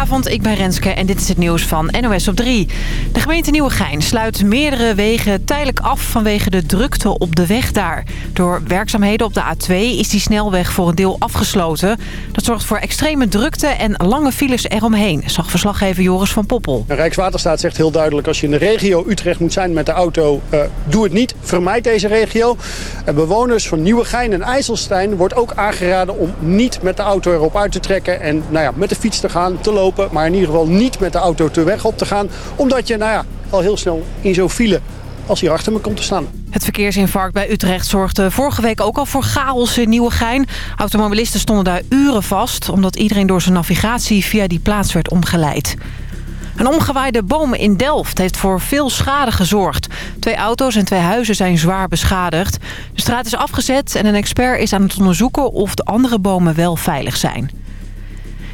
Goedenavond, ik ben Renske en dit is het nieuws van NOS op 3. De gemeente Nieuwegein sluit meerdere wegen tijdelijk af vanwege de drukte op de weg daar. Door werkzaamheden op de A2 is die snelweg voor een deel afgesloten. Dat zorgt voor extreme drukte en lange files eromheen, zag verslaggever Joris van Poppel. Rijkswaterstaat zegt heel duidelijk als je in de regio Utrecht moet zijn met de auto, uh, doe het niet. Vermijd deze regio. En bewoners van Nieuwegein en IJsselstein wordt ook aangeraden om niet met de auto erop uit te trekken en nou ja, met de fiets te gaan, te lopen. Maar in ieder geval niet met de auto de weg op te gaan. Omdat je nou ja, al heel snel in zo'n file als hij achter me komt te staan. Het verkeersinfarct bij Utrecht zorgde vorige week ook al voor chaos in Nieuwegein. Automobilisten stonden daar uren vast... omdat iedereen door zijn navigatie via die plaats werd omgeleid. Een omgewaaide boom in Delft heeft voor veel schade gezorgd. Twee auto's en twee huizen zijn zwaar beschadigd. De straat is afgezet en een expert is aan het onderzoeken of de andere bomen wel veilig zijn.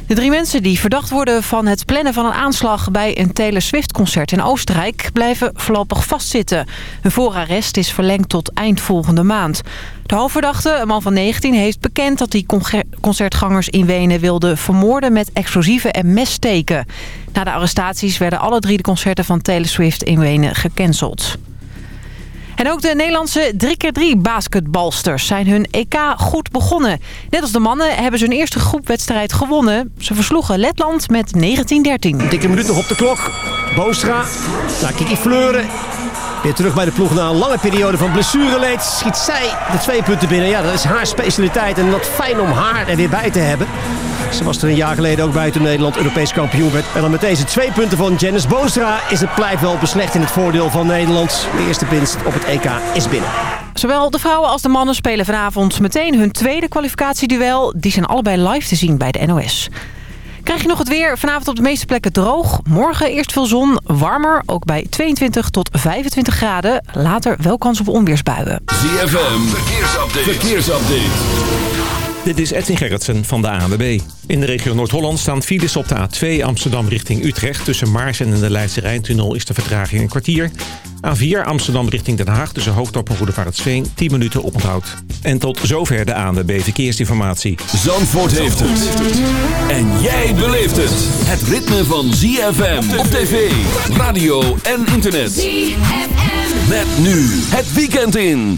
De drie mensen die verdacht worden van het plannen van een aanslag bij een Taylor Swift-concert in Oostenrijk blijven voorlopig vastzitten. Hun voorarrest is verlengd tot eind volgende maand. De hoofdverdachte, een man van 19, heeft bekend dat hij concertgangers in Wenen wilde vermoorden met explosieven en messteken. Na de arrestaties werden alle drie de concerten van Taylor Swift in Wenen gecanceld. En ook de Nederlandse 3x3 basketbalsters zijn hun EK goed begonnen. Net als de mannen hebben ze hun eerste groepwedstrijd gewonnen. Ze versloegen Letland met 19-13. Dikke minuut nog op de klok. Boostra, daar Kiki Fleuren. Weer terug bij de ploeg na een lange periode van blessureleed. Schiet zij de twee punten binnen. Ja, dat is haar specialiteit en dat fijn om haar er weer bij te hebben. Ze was er een jaar geleden ook bij toen Nederland Europees kampioen werd. En dan met deze twee punten van Janice Boonstra is het pleit wel beslecht in het voordeel van Nederland. De eerste winst op het EK is binnen. Zowel de vrouwen als de mannen spelen vanavond meteen hun tweede kwalificatieduel. Die zijn allebei live te zien bij de NOS. Krijg je nog het weer. Vanavond op de meeste plekken droog. Morgen eerst veel zon. Warmer, ook bij 22 tot 25 graden. Later wel kans op onweersbuien. ZFM, verkeersupdate. verkeersupdate. Dit is Edwin Gerritsen van de ANWB. In de regio Noord-Holland staan files op de A2 Amsterdam richting Utrecht. Tussen Maarsen en de Leidse Rijntunnel is de vertraging een kwartier. A4 Amsterdam richting Den Haag tussen Hoofddorp en 10 minuten oponthoud. En tot zover de ANWB Verkeersinformatie. Zandvoort heeft het. En jij beleeft het. Het ritme van ZFM op tv, radio en internet. ZFM. Met nu het weekend in.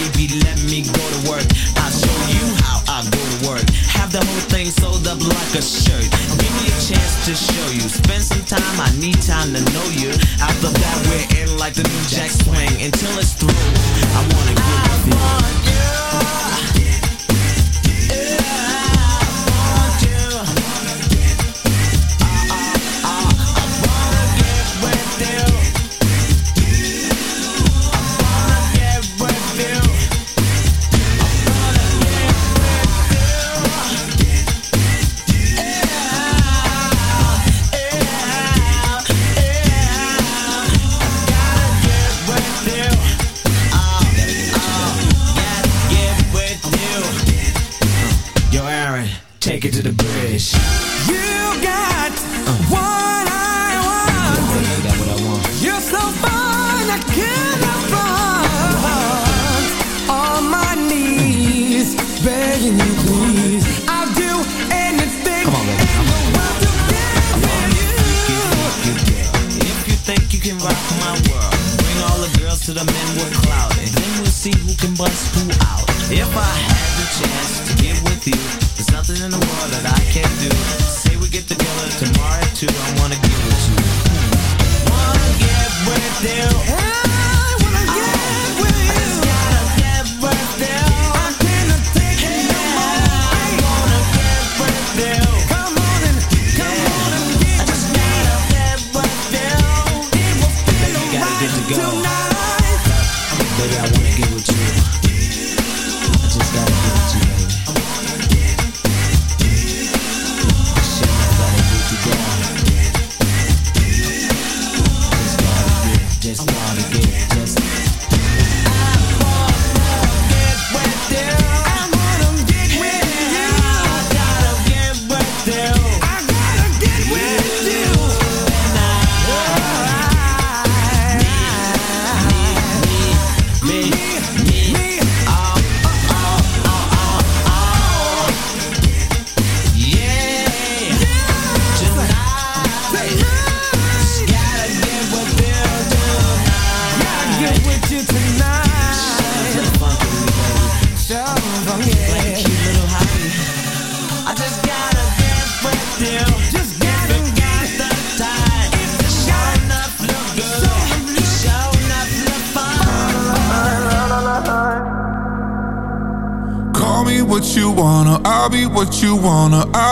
let me go to work. I'll show you how I go to work. Have the whole thing sold up like a shirt. Give me a chance to show you. Spend some time, I need time to know you. After that, we're in like the new jack swing. Until it's through, I wanna get with you.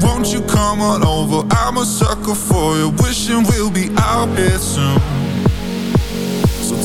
won't you come on over? I'm a sucker for you, wishing we'll be out here soon.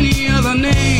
any other name.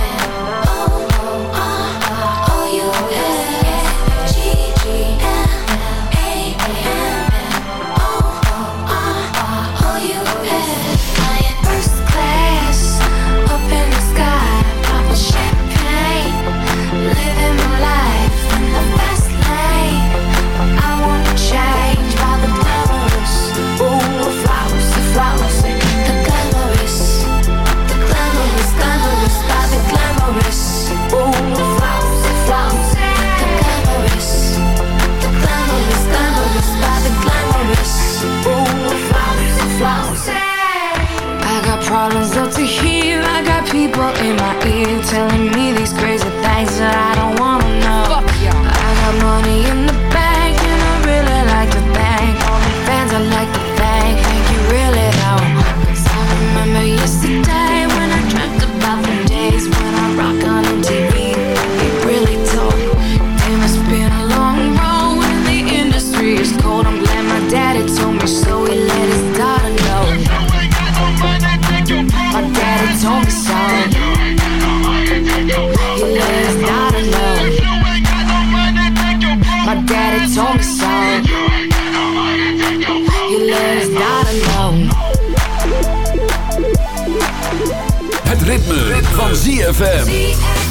telling me these crazy things that I van ZFM.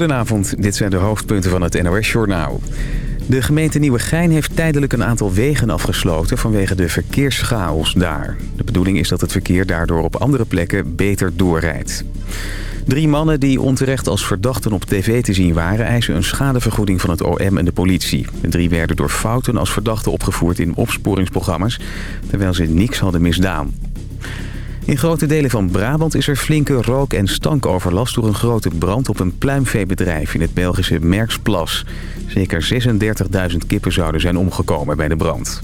Goedenavond, dit zijn de hoofdpunten van het NOS-journaal. De gemeente Nieuwegein heeft tijdelijk een aantal wegen afgesloten vanwege de verkeerschaos daar. De bedoeling is dat het verkeer daardoor op andere plekken beter doorrijdt. Drie mannen die onterecht als verdachten op tv te zien waren... eisen een schadevergoeding van het OM en de politie. De drie werden door fouten als verdachten opgevoerd in opsporingsprogramma's... terwijl ze niks hadden misdaan. In grote delen van Brabant is er flinke rook- en stankoverlast... door een grote brand op een pluimveebedrijf in het Belgische Merksplas. Zeker 36.000 kippen zouden zijn omgekomen bij de brand.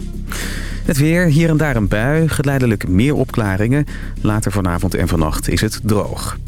Het weer, hier en daar een bui, geleidelijk meer opklaringen. Later vanavond en vannacht is het droog.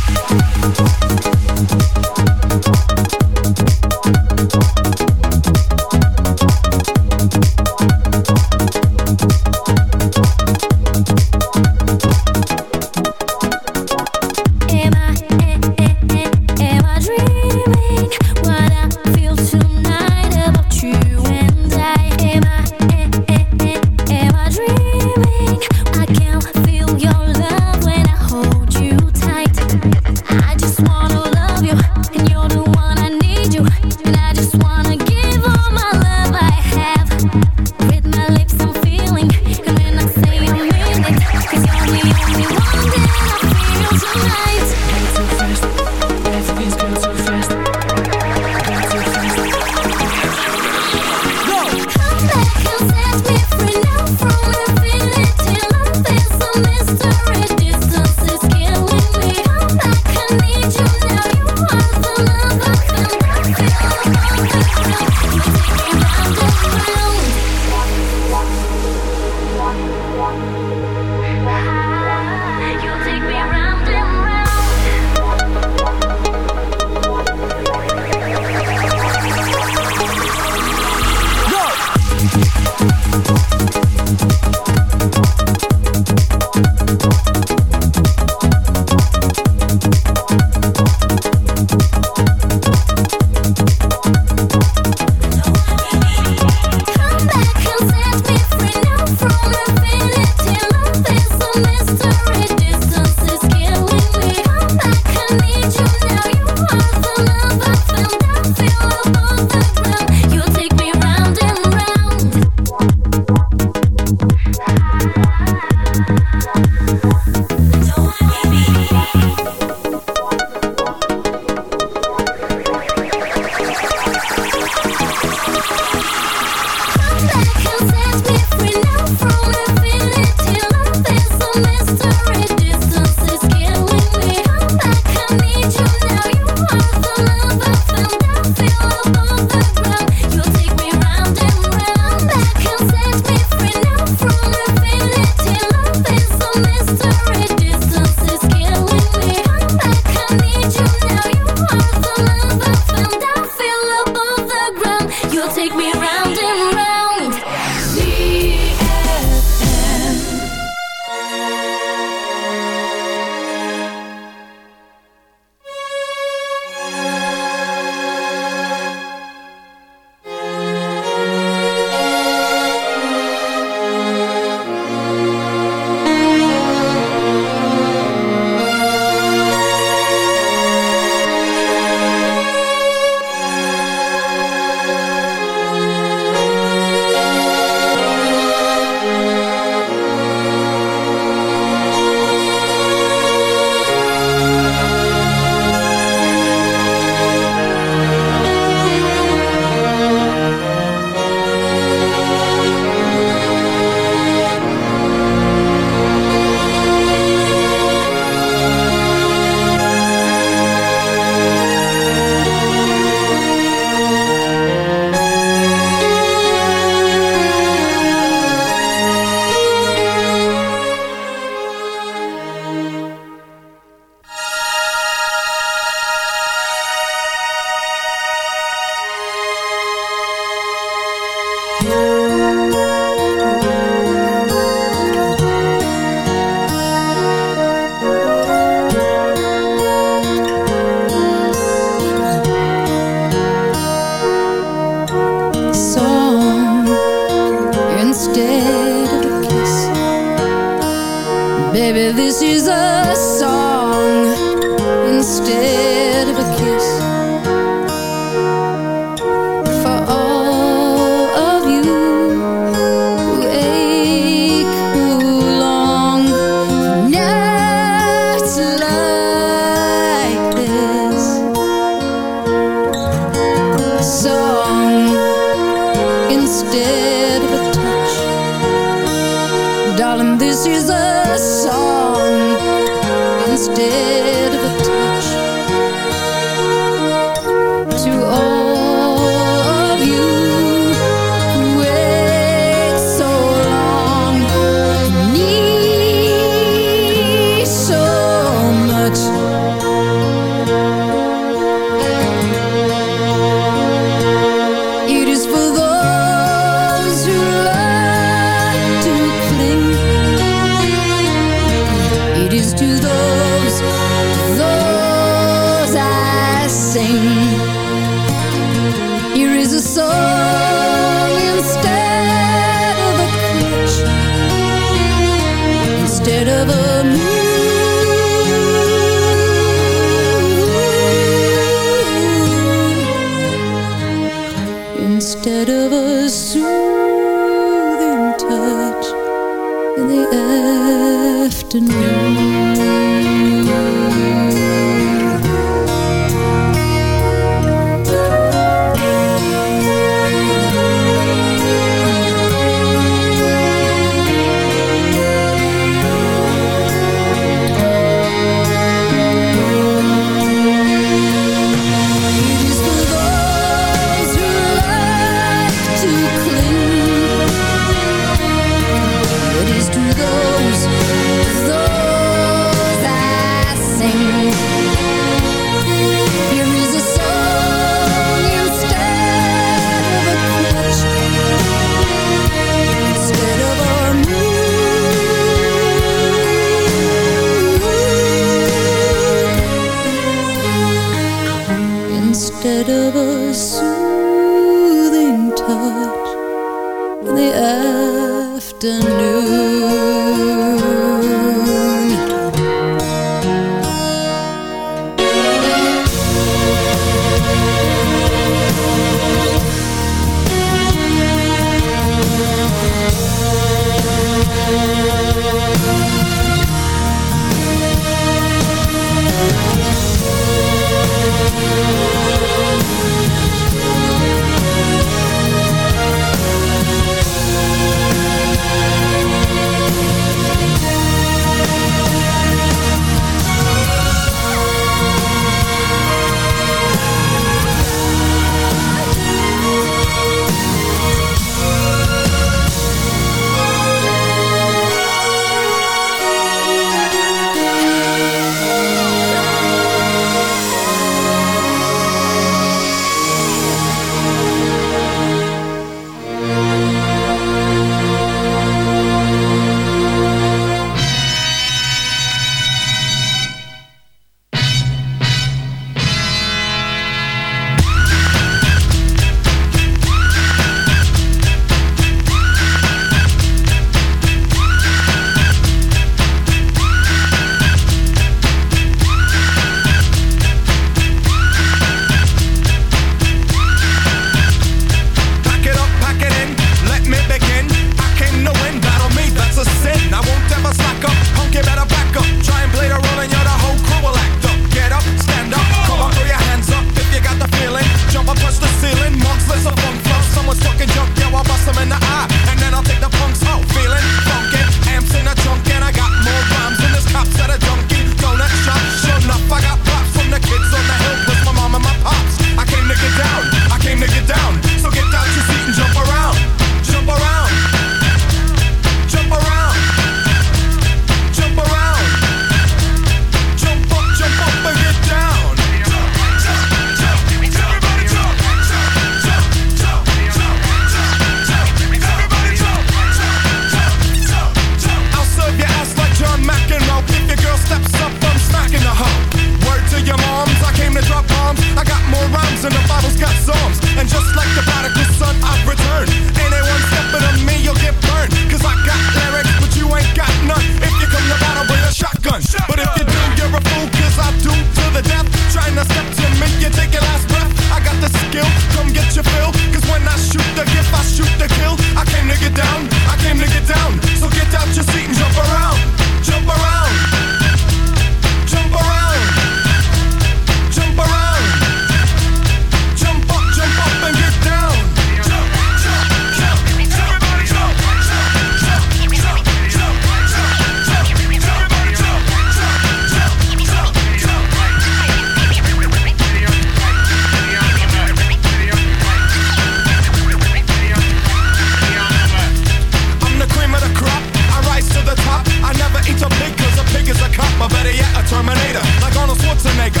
To play